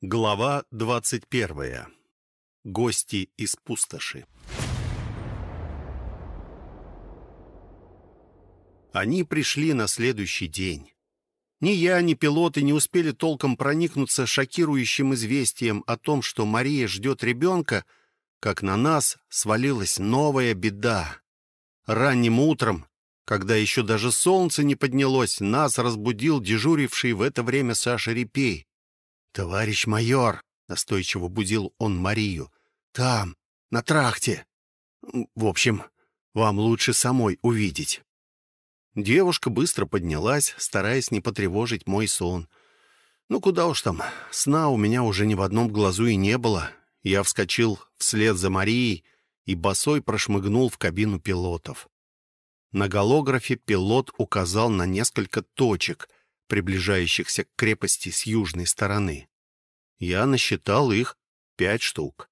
Глава 21. Гости из пустоши. Они пришли на следующий день. Ни я, ни пилоты не успели толком проникнуться шокирующим известием о том, что Мария ждет ребенка, как на нас свалилась новая беда. Ранним утром, когда еще даже солнце не поднялось, нас разбудил дежуривший в это время Саша Репей. «Товарищ майор!» — настойчиво будил он Марию. «Там, на трахте. В общем, вам лучше самой увидеть». Девушка быстро поднялась, стараясь не потревожить мой сон. Ну, куда уж там, сна у меня уже ни в одном глазу и не было. Я вскочил вслед за Марией и босой прошмыгнул в кабину пилотов. На голографе пилот указал на несколько точек, приближающихся к крепости с южной стороны. Я насчитал их пять штук.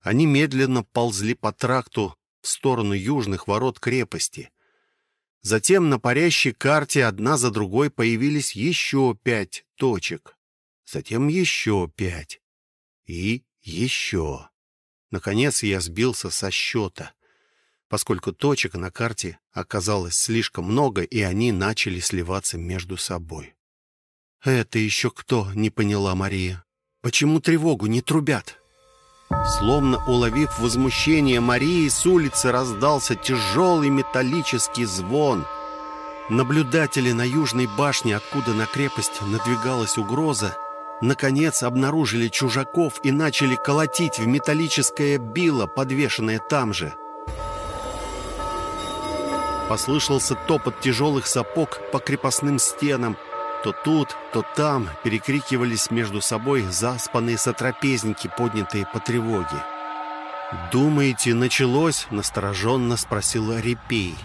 Они медленно ползли по тракту в сторону южных ворот крепости. Затем на парящей карте одна за другой появились еще пять точек. Затем еще пять. И еще. Наконец я сбился со счета поскольку точек на карте оказалось слишком много, и они начали сливаться между собой. «Это еще кто?» — не поняла Мария. «Почему тревогу не трубят?» Словно уловив возмущение Марии, с улицы раздался тяжелый металлический звон. Наблюдатели на южной башне, откуда на крепость надвигалась угроза, наконец обнаружили чужаков и начали колотить в металлическое било, подвешенное там же. Послышался топот тяжелых сапог по крепостным стенам. То тут, то там перекрикивались между собой заспанные сотрапезники, поднятые по тревоге. «Думаете, началось?» — настороженно спросила Репей.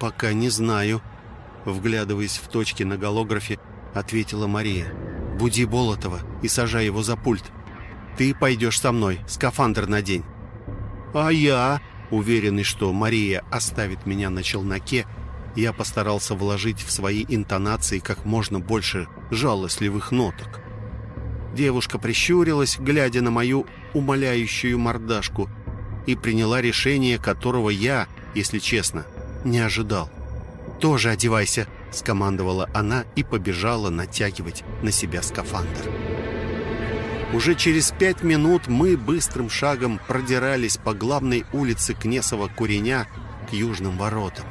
«Пока не знаю», — вглядываясь в точки на голографе, ответила Мария. «Буди Болотова и сажай его за пульт. Ты пойдешь со мной, скафандр надень». «А я?» Уверенный, что Мария оставит меня на челноке, я постарался вложить в свои интонации как можно больше жалостливых ноток. Девушка прищурилась, глядя на мою умоляющую мордашку, и приняла решение, которого я, если честно, не ожидал. «Тоже одевайся», — скомандовала она и побежала натягивать на себя скафандр. Уже через пять минут мы быстрым шагом продирались по главной улице Кнесова-Куреня к южным воротам.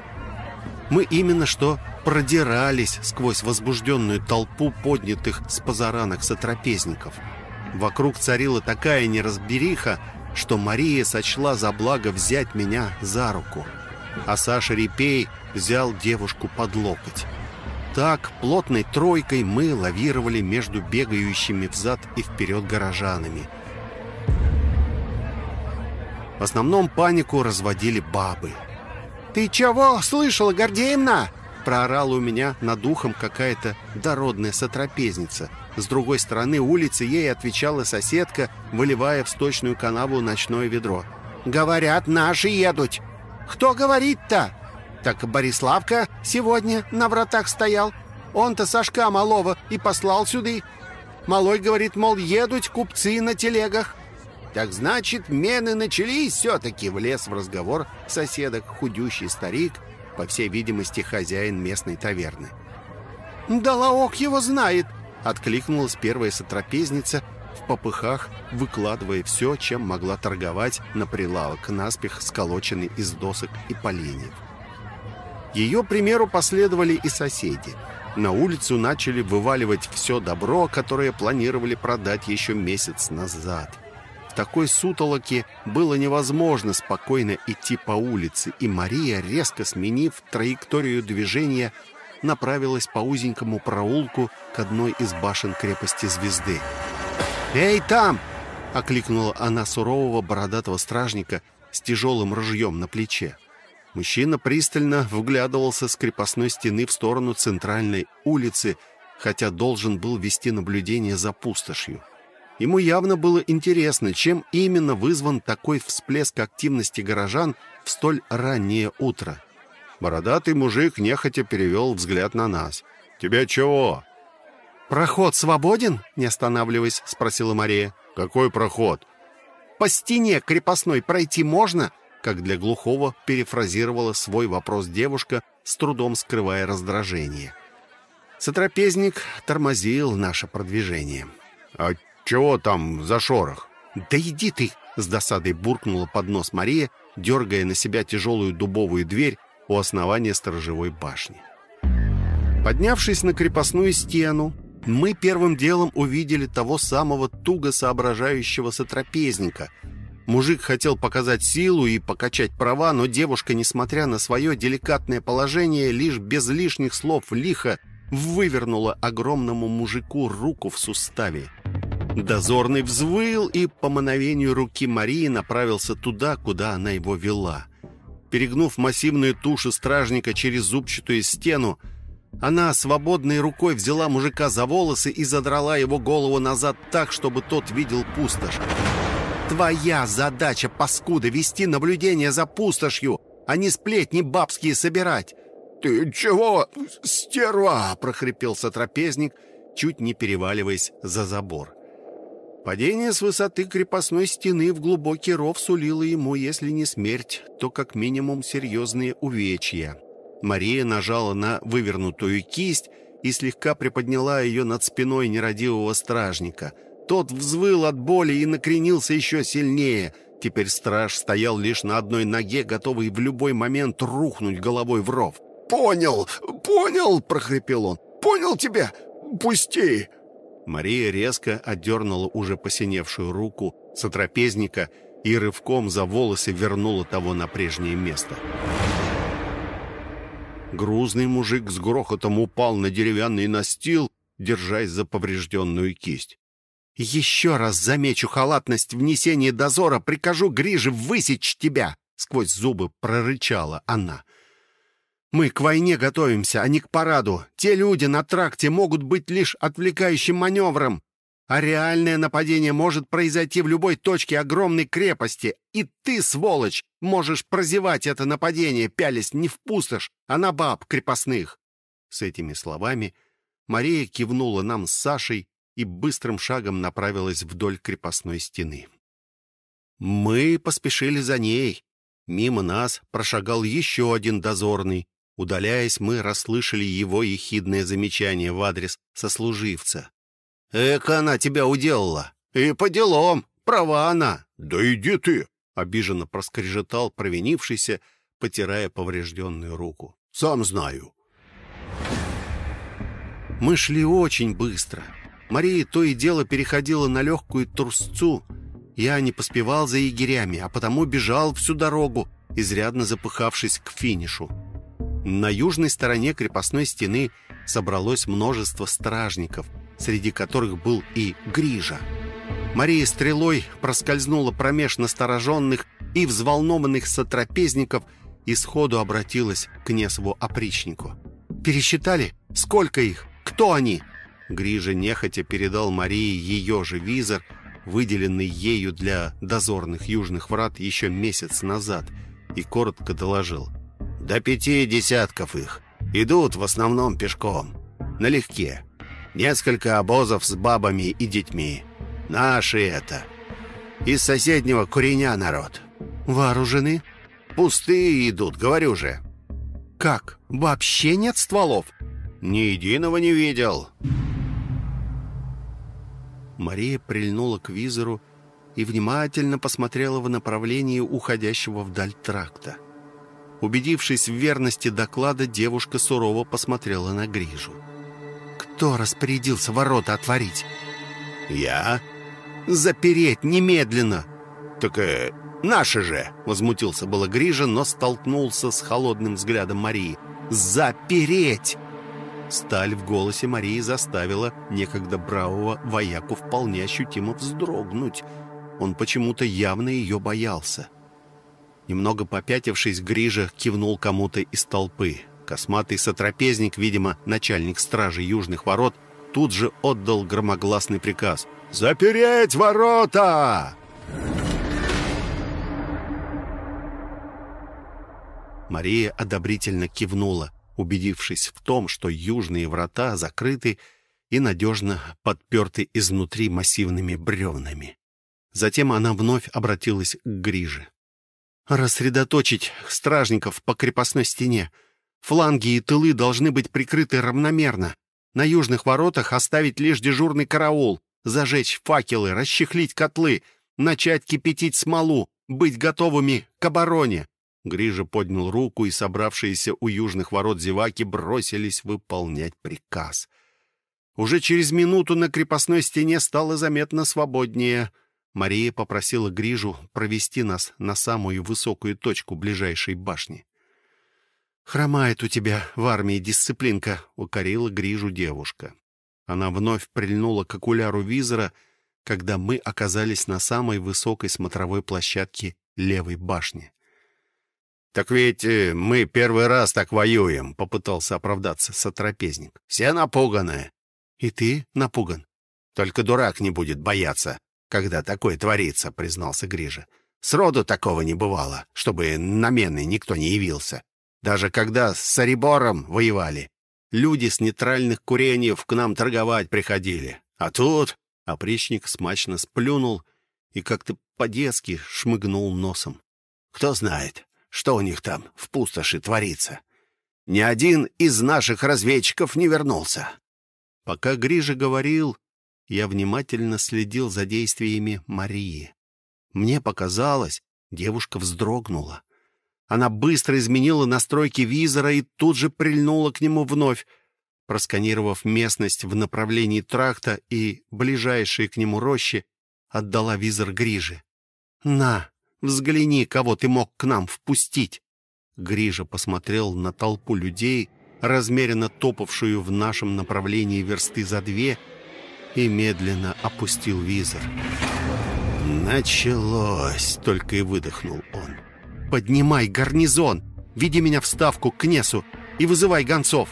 Мы именно что продирались сквозь возбужденную толпу поднятых с позаранок сотрапезников. Вокруг царила такая неразбериха, что Мария сочла за благо взять меня за руку. А Саша Репей взял девушку под локоть. Так, плотной тройкой мы лавировали между бегающими взад и вперед горожанами. В основном панику разводили бабы. «Ты чего слышала, Гордеевна?» Проорала у меня над ухом какая-то дородная сотрапезница. С другой стороны улицы ей отвечала соседка, выливая в сточную канаву ночное ведро. «Говорят, наши едут!» «Кто говорит-то?» Так Бориславка сегодня на вратах стоял. Он-то Сашка Малова и послал сюда. Малой говорит, мол, едут купцы на телегах. Так значит, мены начались все-таки, влез в разговор соседок худющий старик, по всей видимости, хозяин местной таверны. «Да лаок его знает!» — откликнулась первая сотрапезница в попыхах, выкладывая все, чем могла торговать на прилавок, наспех сколоченный из досок и поленьев. Ее примеру последовали и соседи. На улицу начали вываливать все добро, которое планировали продать еще месяц назад. В такой сутолоке было невозможно спокойно идти по улице, и Мария, резко сменив траекторию движения, направилась по узенькому проулку к одной из башен крепости Звезды. «Эй, там!» — окликнула она сурового бородатого стражника с тяжелым ружьем на плече. Мужчина пристально вглядывался с крепостной стены в сторону центральной улицы, хотя должен был вести наблюдение за пустошью. Ему явно было интересно, чем именно вызван такой всплеск активности горожан в столь раннее утро. Бородатый мужик нехотя перевел взгляд на нас. «Тебе чего?» «Проход свободен?» — не останавливаясь, спросила Мария. «Какой проход?» «По стене крепостной пройти можно?» Как для глухого перефразировала свой вопрос девушка, с трудом скрывая раздражение. Сотрапезник тормозил наше продвижение. «А чего там за шорох?» «Да иди ты!» — с досадой буркнула под нос Мария, дергая на себя тяжелую дубовую дверь у основания сторожевой башни. Поднявшись на крепостную стену, мы первым делом увидели того самого туго соображающего сотрапезника. Мужик хотел показать силу и покачать права, но девушка, несмотря на свое деликатное положение, лишь без лишних слов лихо вывернула огромному мужику руку в суставе. Дозорный взвыл и по мановению руки Марии направился туда, куда она его вела. Перегнув массивную тушу стражника через зубчатую стену, она свободной рукой взяла мужика за волосы и задрала его голову назад так, чтобы тот видел пустошь. «Твоя задача, паскуда, вести наблюдение за пустошью, а не сплетни бабские собирать!» «Ты чего, стерва?» — прохрипел сотрапезник, чуть не переваливаясь за забор. Падение с высоты крепостной стены в глубокий ров сулило ему, если не смерть, то как минимум серьезные увечья. Мария нажала на вывернутую кисть и слегка приподняла ее над спиной нерадивого стражника. Тот взвыл от боли и накренился еще сильнее. Теперь страж стоял лишь на одной ноге, готовый в любой момент рухнуть головой в ров. «Понял, понял!» — прохрипел он. «Понял тебя! Пусти!» Мария резко отдернула уже посиневшую руку сотрапезника и рывком за волосы вернула того на прежнее место. Грузный мужик с грохотом упал на деревянный настил, держась за поврежденную кисть. «Еще раз замечу халатность внесения дозора, прикажу Гриже высечь тебя!» Сквозь зубы прорычала она. Мы к войне готовимся, а не к параду. Те люди на тракте могут быть лишь отвлекающим маневром. А реальное нападение может произойти в любой точке огромной крепости. И ты, сволочь, можешь прозевать это нападение, пялясь не в пустошь, а на баб крепостных. С этими словами Мария кивнула нам с Сашей и быстрым шагом направилась вдоль крепостной стены. Мы поспешили за ней. Мимо нас прошагал еще один дозорный, Удаляясь, мы расслышали его ехидное замечание в адрес сослуживца. «Эка она тебя уделала! И по делам! Права она!» «Да иди ты!» — обиженно проскрежетал провинившийся, потирая поврежденную руку. «Сам знаю». Мы шли очень быстро. Мария то и дело переходила на легкую трусцу. Я не поспевал за егерями, а потому бежал всю дорогу, изрядно запыхавшись к финишу. На южной стороне крепостной стены собралось множество стражников, среди которых был и Грижа. Мария стрелой проскользнула промеж настороженных и взволнованных сотрапезников и сходу обратилась к Несову опричнику. «Пересчитали? Сколько их? Кто они?» Грижа нехотя передал Марии ее же визор, выделенный ею для дозорных южных врат еще месяц назад, и коротко доложил. До пяти десятков их. Идут в основном пешком. Налегке. Несколько обозов с бабами и детьми. Наши это. Из соседнего Куреня народ. Вооружены? Пустые идут, говорю же. Как? Вообще нет стволов? Ни единого не видел. Мария прильнула к визору и внимательно посмотрела в направлении уходящего вдаль тракта. Убедившись в верности доклада, девушка сурово посмотрела на Грижу. «Кто распорядился ворота отворить?» «Я?» «Запереть немедленно!» «Так э, наши же!» — возмутился было Грижа, но столкнулся с холодным взглядом Марии. «Запереть!» Сталь в голосе Марии заставила некогда бравого вояку вполне ощутимо вздрогнуть. Он почему-то явно ее боялся. Немного попятившись, Грижа кивнул кому-то из толпы. Косматый сотрапезник, видимо, начальник стражи Южных ворот, тут же отдал громогласный приказ. «Запереть ворота!» Мария одобрительно кивнула, убедившись в том, что южные врата закрыты, и надежно подперты изнутри массивными бревнами. Затем она вновь обратилась к Гриже. «Рассредоточить стражников по крепостной стене. Фланги и тылы должны быть прикрыты равномерно. На южных воротах оставить лишь дежурный караул, зажечь факелы, расчехлить котлы, начать кипятить смолу, быть готовыми к обороне. Грижа поднял руку, и собравшиеся у южных ворот зеваки бросились выполнять приказ. Уже через минуту на крепостной стене стало заметно свободнее. Мария попросила Грижу провести нас на самую высокую точку ближайшей башни. «Хромает у тебя в армии дисциплинка», — укорила Грижу девушка. Она вновь прильнула к окуляру визора, когда мы оказались на самой высокой смотровой площадке левой башни. «Так ведь э, мы первый раз так воюем», — попытался оправдаться сотрапезник. «Все напуганы». «И ты напуган?» «Только дурак не будет бояться, когда такое творится», — признался Грижа. «Сроду такого не бывало, чтобы на мены никто не явился. Даже когда с Сарибором воевали, люди с нейтральных курениев к нам торговать приходили. А тут...» — опричник смачно сплюнул и как-то по-детски шмыгнул носом. «Кто знает, что у них там в пустоши творится. Ни один из наших разведчиков не вернулся. Пока Грижа говорил, я внимательно следил за действиями Марии. Мне показалось, девушка вздрогнула. Она быстро изменила настройки визора и тут же прильнула к нему вновь, просканировав местность в направлении тракта и ближайшие к нему рощи, отдала визор Гриже. «На, Взгляни, кого ты мог к нам впустить!» Грижа посмотрел на толпу людей, размеренно топавшую в нашем направлении версты за две, и медленно опустил визор. «Началось!» — только и выдохнул он. «Поднимай гарнизон! Веди меня в ставку к Кнесу и вызывай гонцов!»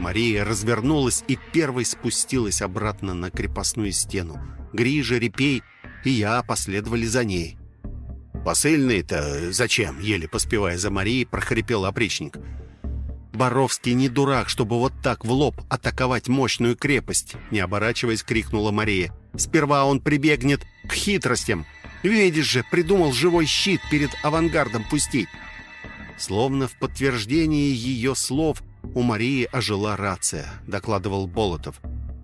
Мария развернулась и первой спустилась обратно на крепостную стену. Грижа, Репей и я последовали за ней. «Посыльный-то зачем?» — еле поспевая за Марией, прохрипел опричник. «Боровский не дурак, чтобы вот так в лоб атаковать мощную крепость!» Не оборачиваясь, крикнула Мария. «Сперва он прибегнет к хитростям. Видишь же, придумал живой щит перед авангардом пустить!» Словно в подтверждение ее слов у Марии ожила рация, докладывал Болотов.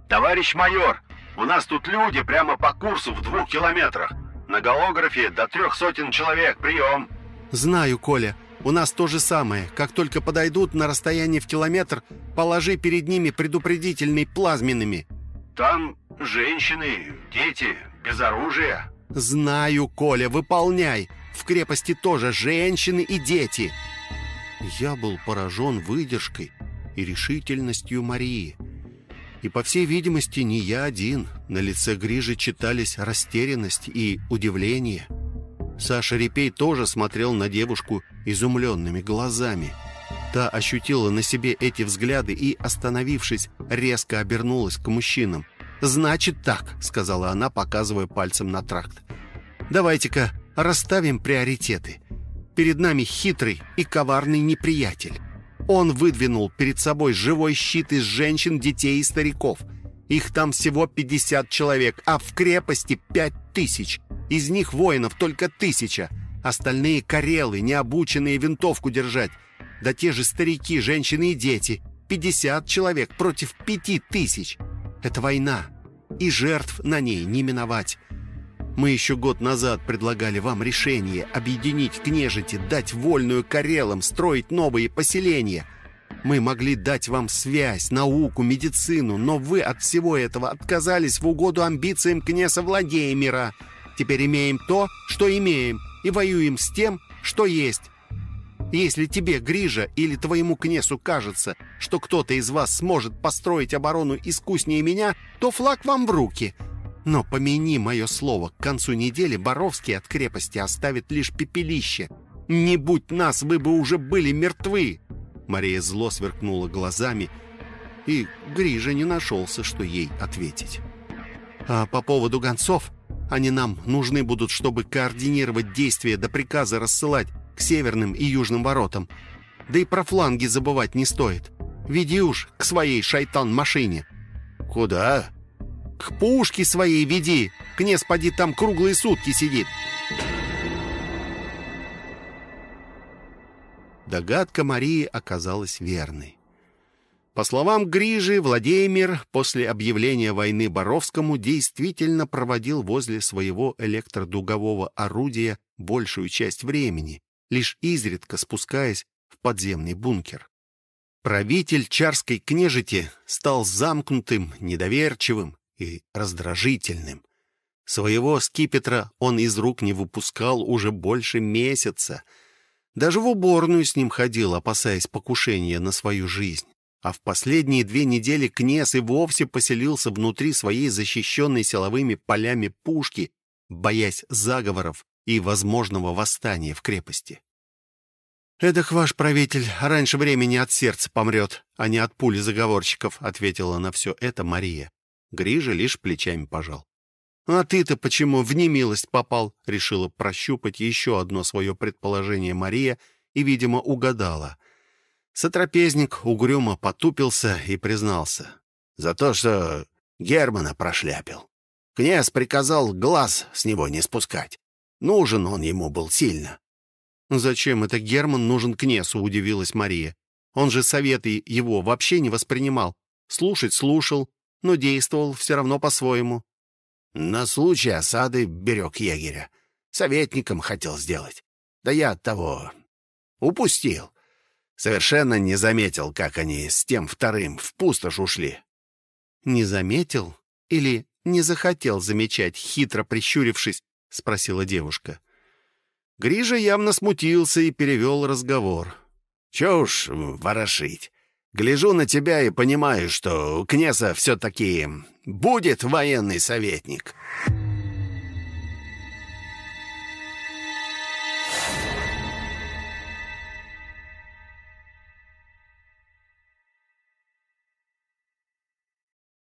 «Товарищ майор, у нас тут люди прямо по курсу в двух километрах. На голографе до трех сотен человек. Прием!» «Знаю, Коля. У нас то же самое. Как только подойдут на расстояние в километр, положи перед ними предупредительный плазменными». «Там женщины, дети, без оружия». «Знаю, Коля, выполняй. В крепости тоже женщины и дети». Я был поражен выдержкой и решительностью Марии. И, по всей видимости, не я один. На лице Грижи читались растерянность и удивление. Саша Репей тоже смотрел на девушку изумленными глазами. Та ощутила на себе эти взгляды и, остановившись, резко обернулась к мужчинам. «Значит так», — сказала она, показывая пальцем на тракт. «Давайте-ка расставим приоритеты. Перед нами хитрый и коварный неприятель. Он выдвинул перед собой живой щит из женщин, детей и стариков. Их там всего 50 человек, а в крепости 5 тысяч. Из них воинов только тысяча. Остальные карелы, необученные винтовку держать. Да те же старики, женщины и дети. 50 человек против 5 тысяч. Это война. И жертв на ней не миновать. Мы еще год назад предлагали вам решение объединить княжити, дать вольную Карелам, строить новые поселения. Мы могли дать вам связь, науку, медицину, но вы от всего этого отказались в угоду амбициям князя Владимира. Теперь имеем то, что имеем, и воюем с тем, что есть. Если тебе, Грижа, или твоему князю кажется, что кто-то из вас сможет построить оборону искуснее меня, то флаг вам в руки — но помяни мое слово, к концу недели Боровский от крепости оставит лишь пепелище. Не будь нас, вы бы уже были мертвы!» Мария зло сверкнула глазами, и Грижа не нашелся, что ей ответить. «А по поводу гонцов, они нам нужны будут, чтобы координировать действия до приказа рассылать к северным и южным воротам. Да и про фланги забывать не стоит. Веди уж к своей шайтан-машине». «Куда?» «К пушке своей веди! Князь, поди, там круглые сутки сидит!» Догадка Марии оказалась верной. По словам Грижи, Владимир после объявления войны Боровскому действительно проводил возле своего электродугового орудия большую часть времени, лишь изредка спускаясь в подземный бункер. Правитель Чарской княжити стал замкнутым, недоверчивым и раздражительным. Своего скипетра он из рук не выпускал уже больше месяца. Даже в уборную с ним ходил, опасаясь покушения на свою жизнь а в последние две недели князь и вовсе поселился внутри своей защищенной силовыми полями пушки, боясь заговоров и возможного восстания в крепости. «Эдак ваш правитель раньше времени от сердца помрет, а не от пули заговорщиков», — ответила на все это Мария. Грижа лишь плечами пожал. «А ты-то почему в немилость попал?» — решила прощупать еще одно свое предположение Мария и, видимо, угадала. Сотрапезник угрюмо потупился и признался. «За то, что Германа прошляпил. Князь приказал глаз с него не спускать. Нужен он ему был сильно». «Зачем это Герман нужен князю?» — удивилась Мария. «Он же советы его вообще не воспринимал. Слушать слушал, но действовал все равно по-своему». «На случай осады берег егеря. Советником хотел сделать. Да я от того упустил. Совершенно не заметил, как они с тем вторым в пустошь ушли. «Не заметил? Или не захотел замечать, хитро прищурившись?» — спросила девушка. Грижа явно смутился и перевел разговор. «Чё уж ворошить. Гляжу на тебя и понимаю, что у князя все-таки будет военный советник».